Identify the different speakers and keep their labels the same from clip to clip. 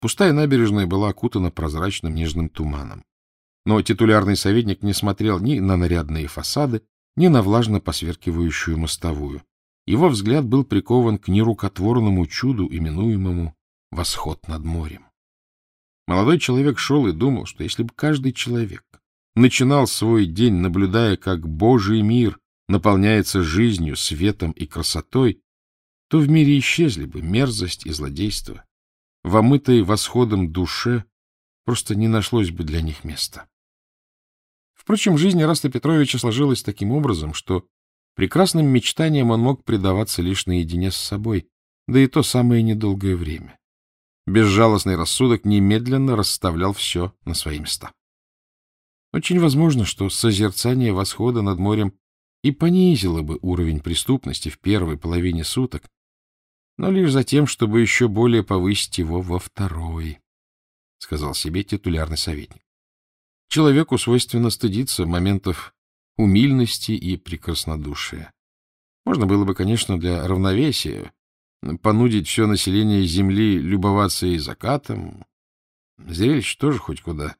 Speaker 1: Пустая набережная была окутана прозрачным нежным туманом. Но титулярный советник не смотрел ни на нарядные фасады, ни на влажно посверкивающую мостовую. Его взгляд был прикован к нерукотворному чуду, именуемому «восход над морем». Молодой человек шел и думал, что если бы каждый человек начинал свой день, наблюдая, как Божий мир наполняется жизнью, светом и красотой, то в мире исчезли бы мерзость и злодейство. В омытой восходом душе просто не нашлось бы для них места. Впрочем, жизнь Раста Петровича сложилась таким образом, что прекрасным мечтаниям он мог предаваться лишь наедине с собой, да и то самое недолгое время. Безжалостный рассудок немедленно расставлял все на свои места. Очень возможно, что созерцание восхода над морем и понизило бы уровень преступности в первой половине суток, но лишь за тем, чтобы еще более повысить его во второй, — сказал себе титулярный советник. Человеку свойственно стыдиться моментов умильности и прекраснодушия. Можно было бы, конечно, для равновесия понудить все население Земли любоваться и закатом. Зрелище тоже хоть куда.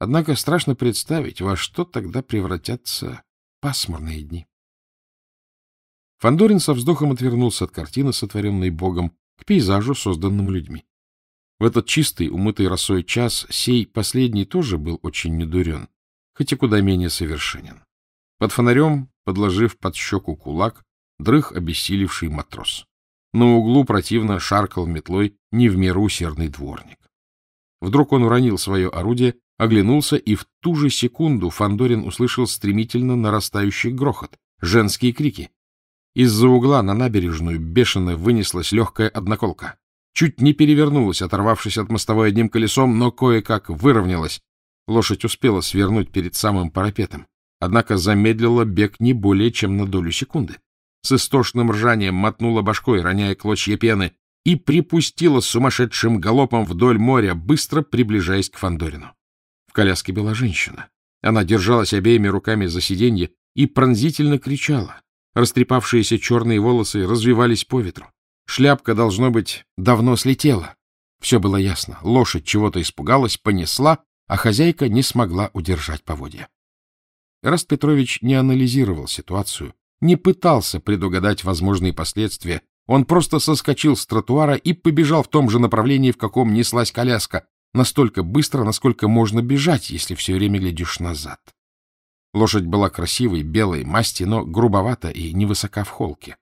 Speaker 1: Однако страшно представить, во что тогда превратятся пасмурные дни. Фандорин со вздохом отвернулся от картины, сотворенной Богом, к пейзажу, созданному людьми. В этот чистый, умытый росой час сей последний тоже был очень недурен, хоть и куда менее совершенен. Под фонарем, подложив под щеку кулак, дрых обессилевший матрос. На углу противно шаркал метлой не в меру усердный дворник. Вдруг он уронил свое орудие, оглянулся, и в ту же секунду Фандорин услышал стремительно нарастающий грохот, женские крики. Из-за угла на набережную бешено вынеслась легкая одноколка. Чуть не перевернулась, оторвавшись от мостовой одним колесом, но кое-как выровнялась. Лошадь успела свернуть перед самым парапетом, однако замедлила бег не более чем на долю секунды. С истошным ржанием мотнула башкой, роняя клочья пены, и припустила сумасшедшим галопом вдоль моря, быстро приближаясь к Фандорину. В коляске была женщина. Она держалась обеими руками за сиденье и пронзительно кричала. Растрепавшиеся черные волосы развивались по ветру. Шляпка, должно быть, давно слетела. Все было ясно. Лошадь чего-то испугалась, понесла, а хозяйка не смогла удержать поводья. Раст Петрович не анализировал ситуацию, не пытался предугадать возможные последствия. Он просто соскочил с тротуара и побежал в том же направлении, в каком неслась коляска, настолько быстро, насколько можно бежать, если все время глядишь назад. Лошадь была красивой, белой масти, но грубовата и невысока в холке.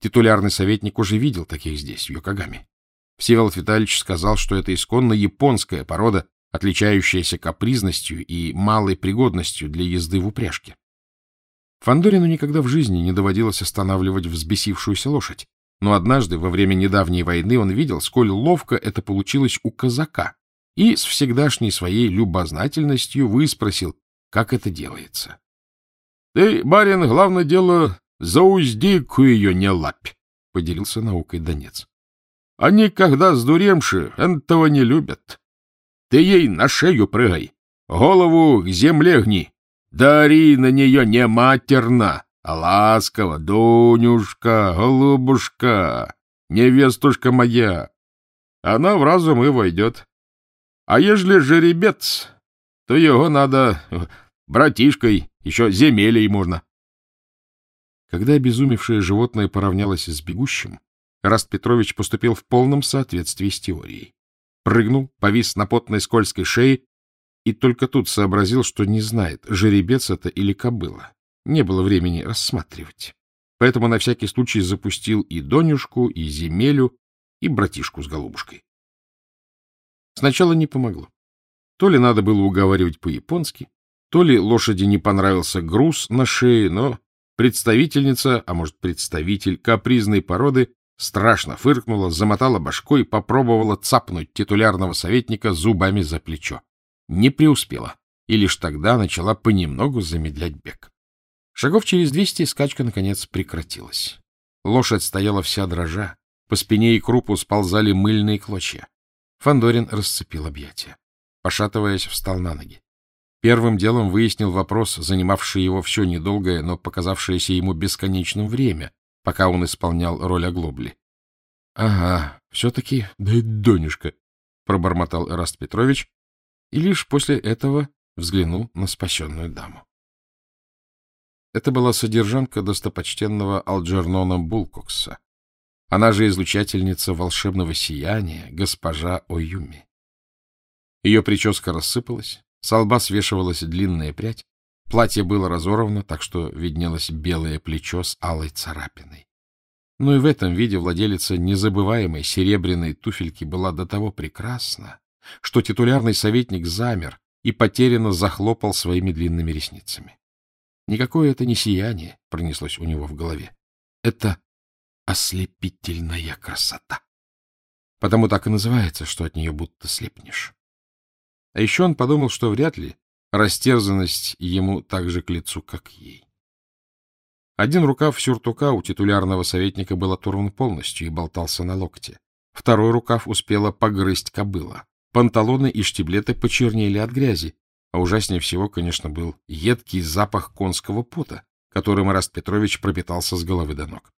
Speaker 1: Титулярный советник уже видел таких здесь, в Йокогаме. Всеволод Витальевич сказал, что это исконно японская порода, отличающаяся капризностью и малой пригодностью для езды в упряжке. Фандорину никогда в жизни не доводилось останавливать взбесившуюся лошадь, но однажды во время недавней войны он видел, сколь ловко это получилось у казака, и с всегдашней своей любознательностью выспросил, как это делается. — Ты, барин, главное дело, за уздику ее не лапь, — поделился наукой Донец. — Они, когда сдуремши, этого не любят. Ты ей на шею прыгай, голову к земле гни. Дари на нее не матерно, а ласково, Дунюшка, голубушка, невестушка моя. Она в разум и войдет. А ежели жеребец, то его надо братишкой, еще земелей можно. Когда обезумевшее животное поравнялось с бегущим, Раст Петрович поступил в полном соответствии с теорией. Прыгнул, повис на потной скользкой шее и только тут сообразил, что не знает, жеребец это или кобыла. Не было времени рассматривать. Поэтому на всякий случай запустил и Донюшку, и Земелю, и братишку с голубушкой. Сначала не помогло. То ли надо было уговаривать по-японски, то ли лошади не понравился груз на шее, но представительница, а может представитель капризной породы, страшно фыркнула, замотала башкой и попробовала цапнуть титулярного советника зубами за плечо. Не преуспела, и лишь тогда начала понемногу замедлять бег. Шагов через двести скачка, наконец, прекратилась. Лошадь стояла вся дрожа, по спине и крупу сползали мыльные клочья. Фандорин расцепил объятия. Пошатываясь, встал на ноги. Первым делом выяснил вопрос, занимавший его все недолгое, но показавшееся ему бесконечным время, пока он исполнял роль оглобли. — Ага, все-таки, да и Донюшка. пробормотал Эраст Петрович, и лишь после этого взглянул на спасенную даму. Это была содержанка достопочтенного Алджернона Булкокса, она же излучательница волшебного сияния, госпожа Оюми. Ее прическа рассыпалась, с лба свешивалась длинная прядь, платье было разорвано, так что виднелось белое плечо с алой царапиной. Но и в этом виде владелица незабываемой серебряной туфельки была до того прекрасна, что титулярный советник замер и потерянно захлопал своими длинными ресницами. Никакое это не сияние пронеслось у него в голове. Это ослепительная красота. Потому так и называется, что от нее будто слепнешь. А еще он подумал, что вряд ли растерзанность ему так же к лицу, как ей. Один рукав сюртука у титулярного советника был оторван полностью и болтался на локте. Второй рукав успела погрызть кобыла. Панталоны и штиблеты почернели от грязи, а ужаснее всего, конечно, был едкий запах конского пота, которым Раст Петрович пропитался с головы до ног.